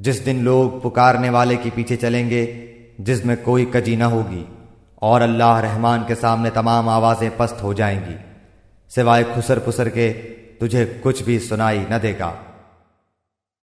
जिस दिन लोग पुकारने वाले के पीछे चलेंगे, जिसमें कोई कजी न होगी, और अल्लाह रहमान के सामने तमाम आवाज़ें पस्त हो जाएँगी, सिवाय खुसर पुसर के तुझे कुछ भी सुनाई न देगा।